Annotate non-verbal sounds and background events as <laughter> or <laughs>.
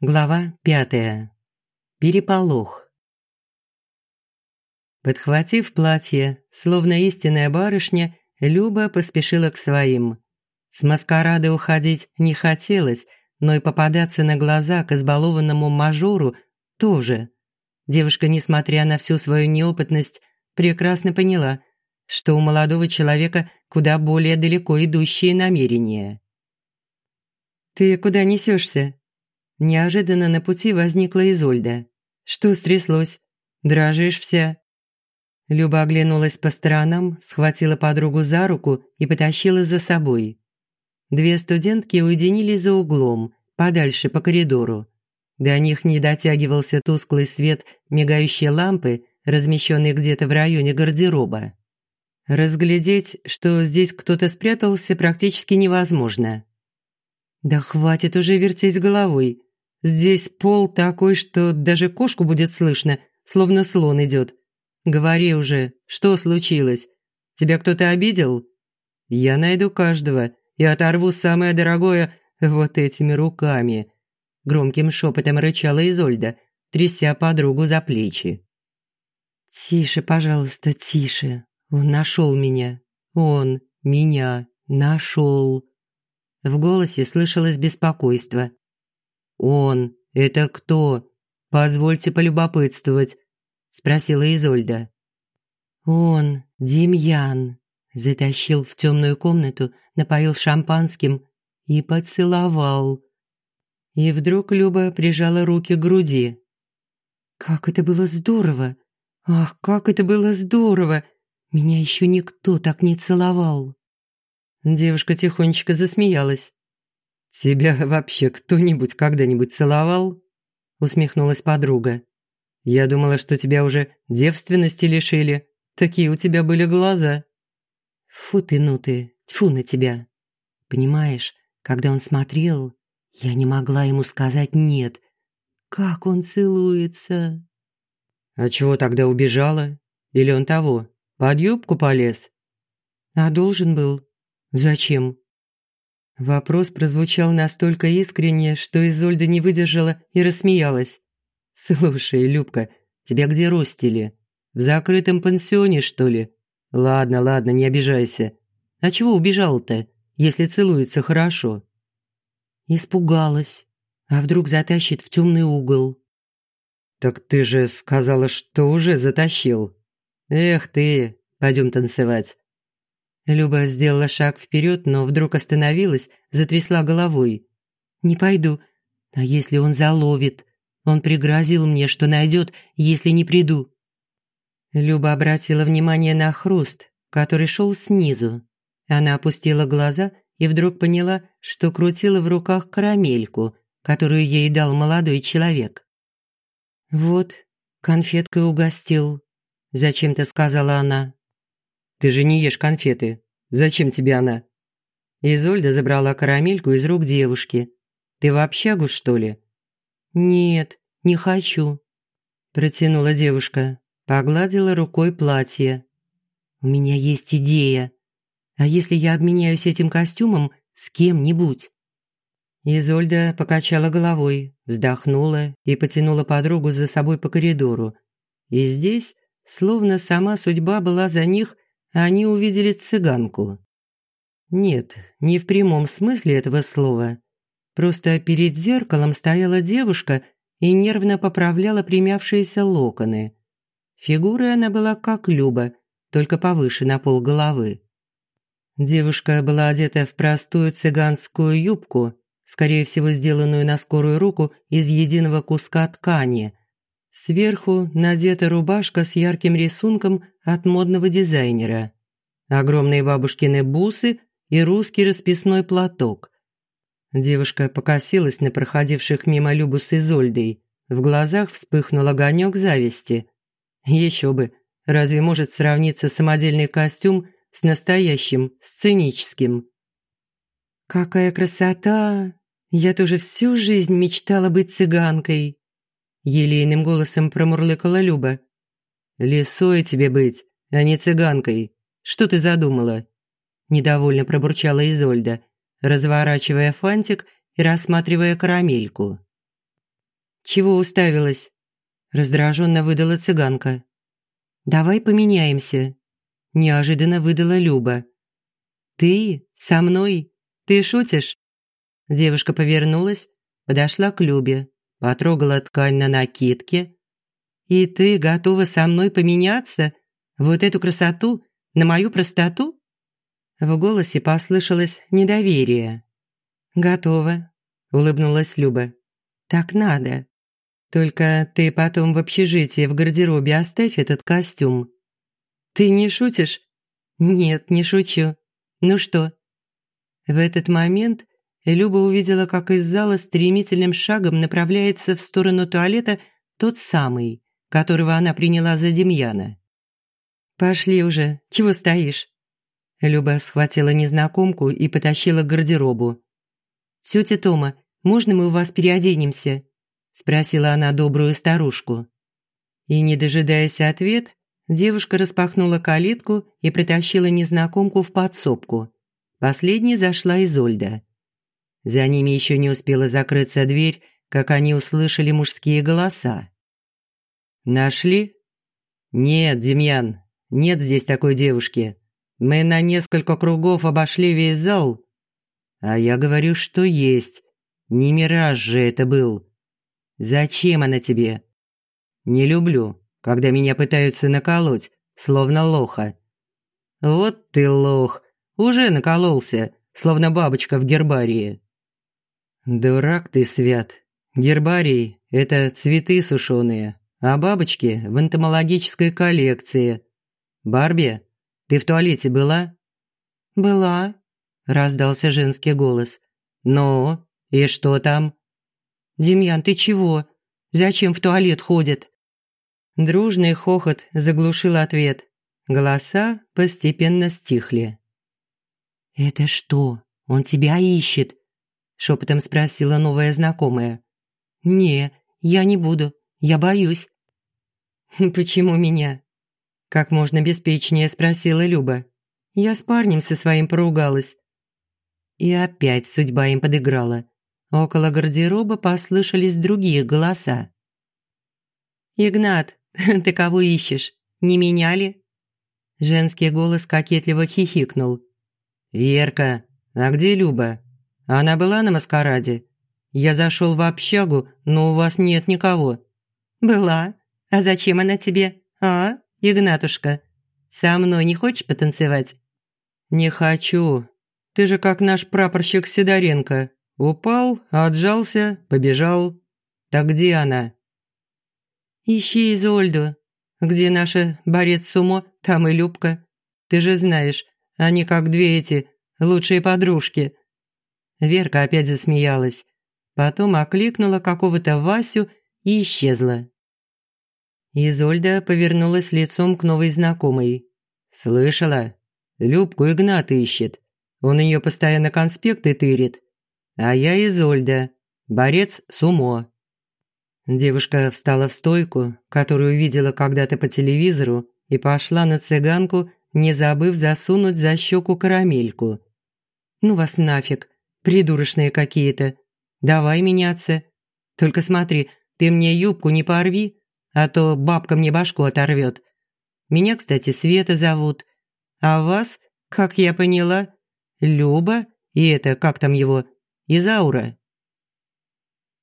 Глава пятая. Переполох. Подхватив платье, словно истинная барышня, Люба поспешила к своим. С маскарада уходить не хотелось, но и попадаться на глаза к избалованному мажору тоже. Девушка, несмотря на всю свою неопытность, прекрасно поняла, что у молодого человека куда более далеко идущие намерения. «Ты куда несешься? Неожиданно на пути возникла Изольда. «Что стряслось? Дрожишь вся?» Люба оглянулась по сторонам, схватила подругу за руку и потащила за собой. Две студентки уединились за углом, подальше по коридору. До них не дотягивался тусклый свет мигающей лампы, размещенной где-то в районе гардероба. Разглядеть, что здесь кто-то спрятался, практически невозможно. «Да хватит уже вертеть головой. Здесь пол такой, что даже кошку будет слышно, словно слон идет. Говори уже, что случилось? Тебя кто-то обидел? Я найду каждого и оторву самое дорогое вот этими руками. Громким шепотом рычала Изольда, тряся подругу за плечи. «Тише, пожалуйста, тише. Он нашел меня. Он меня нашел». В голосе слышалось беспокойство. «Он? Это кто? Позвольте полюбопытствовать», – спросила Изольда. «Он, Демьян», – затащил в темную комнату, напоил шампанским и поцеловал. И вдруг Люба прижала руки к груди. «Как это было здорово! Ах, как это было здорово! Меня еще никто так не целовал!» Девушка тихонечко засмеялась. «Тебя вообще кто-нибудь когда-нибудь целовал?» усмехнулась подруга. «Я думала, что тебя уже девственности лишили. Такие у тебя были глаза». «Фу ты, ну ты, тьфу на тебя!» Понимаешь, когда он смотрел, я не могла ему сказать «нет». Как он целуется! «А чего тогда убежала? Или он того, под юбку полез?» «А должен был. Зачем?» Вопрос прозвучал настолько искренне, что Изольда не выдержала и рассмеялась. «Слушай, Любка, тебя где ростили? В закрытом пансионе, что ли? Ладно, ладно, не обижайся. А чего убежал-то, если целуется хорошо?» Испугалась. А вдруг затащит в темный угол? «Так ты же сказала, что уже затащил. Эх ты, пойдем танцевать. Люба сделала шаг вперед, но вдруг остановилась, затрясла головой. «Не пойду. А если он заловит? Он пригрозил мне, что найдет, если не приду». Люба обратила внимание на хруст, который шел снизу. Она опустила глаза и вдруг поняла, что крутила в руках карамельку, которую ей дал молодой человек. «Вот, конфеткой угостил», – зачем-то сказала она. Ты же не ешь конфеты. Зачем тебе она?» Изольда забрала карамельку из рук девушки. «Ты в общагу, что ли?» «Нет, не хочу», – протянула девушка. Погладила рукой платье. «У меня есть идея. А если я обменяюсь этим костюмом с кем-нибудь?» Изольда покачала головой, вздохнула и потянула подругу за собой по коридору. И здесь, словно сама судьба была за них – они увидели цыганку. Нет, не в прямом смысле этого слова. Просто перед зеркалом стояла девушка и нервно поправляла примявшиеся локоны. Фигурой она была как Люба, только повыше на пол головы. Девушка была одета в простую цыганскую юбку, скорее всего, сделанную на скорую руку из единого куска ткани, Сверху надета рубашка с ярким рисунком от модного дизайнера. Огромные бабушкины бусы и русский расписной платок. Девушка покосилась на проходивших мимо Любу с Изольдой. В глазах вспыхнул огонек зависти. Еще бы, разве может сравниться самодельный костюм с настоящим, сценическим? «Какая красота! Я тоже всю жизнь мечтала быть цыганкой!» Елейным голосом промурлыкала Люба. «Лисой тебе быть, а не цыганкой. Что ты задумала?» Недовольно пробурчала Изольда, разворачивая фантик и рассматривая карамельку. чего уставилась?» Раздраженно выдала цыганка. «Давай поменяемся», – неожиданно выдала Люба. «Ты? Со мной? Ты шутишь?» Девушка повернулась, подошла к Любе, потрогала ткань на накидке. «И ты готова со мной поменяться? Вот эту красоту на мою простоту?» В голосе послышалось недоверие. «Готова», – улыбнулась Люба. «Так надо. Только ты потом в общежитии в гардеробе оставь этот костюм». «Ты не шутишь?» «Нет, не шучу. Ну что?» В этот момент Люба увидела, как из зала стремительным шагом направляется в сторону туалета тот самый, которого она приняла за Демьяна. «Пошли уже, чего стоишь?» Люба схватила незнакомку и потащила к гардеробу. «Тетя Тома, можно мы у вас переоденемся?» спросила она добрую старушку. И, не дожидаясь ответ, девушка распахнула калитку и притащила незнакомку в подсобку. Последней зашла Изольда. За ними еще не успела закрыться дверь, как они услышали мужские голоса. «Нашли?» «Нет, Демьян, нет здесь такой девушки. Мы на несколько кругов обошли весь зал. А я говорю, что есть. Не мираж же это был. Зачем она тебе? Не люблю, когда меня пытаются наколоть, словно лоха. Вот ты лох, уже накололся, словно бабочка в гербарии. Дурак ты, Свят. Гербарий – это цветы сушеные, а бабочки в энтомологической коллекции. Барби, ты в туалете была? Была, раздался женский голос. Ну, и что там? «Демьян, ты чего? Зачем в туалет ходит?» Дружный хохот заглушил ответ. Голоса постепенно стихли. «Это что, он тебя ищет?» – шепотом спросила новая знакомая. «Не, я не буду, я боюсь». «Почему меня?» – как можно беспечнее спросила Люба. «Я с парнем со своим поругалась». И опять судьба им подыграла. Около гардероба послышались другие голоса. «Игнат, <laughs> ты кого ищешь? Не меняли?» Женский голос кокетливо хихикнул. «Верка, а где Люба? Она была на маскараде? Я зашел в общагу, но у вас нет никого». «Была. А зачем она тебе? А, Игнатушка? Со мной не хочешь потанцевать?» «Не хочу. Ты же как наш прапорщик Сидоренко. Упал, отжался, побежал. Так где она? Ищи Изольду. Где наша борец сумо, там и Любка. Ты же знаешь, они как две эти лучшие подружки. Верка опять засмеялась. Потом окликнула какого-то Васю и исчезла. Изольда повернулась лицом к новой знакомой. «Слышала? Любку Игнат ищет. Он ее постоянно конспекты тырит. А я Изольда, борец сумо». Девушка встала в стойку, которую видела когда-то по телевизору, и пошла на цыганку, не забыв засунуть за щеку карамельку. «Ну вас нафиг, придурочные какие-то. Давай меняться. Только смотри, ты мне юбку не порви, а то бабка мне башку оторвет. Меня, кстати, Света зовут. А вас, как я поняла, Люба и это, как там его, Изаура.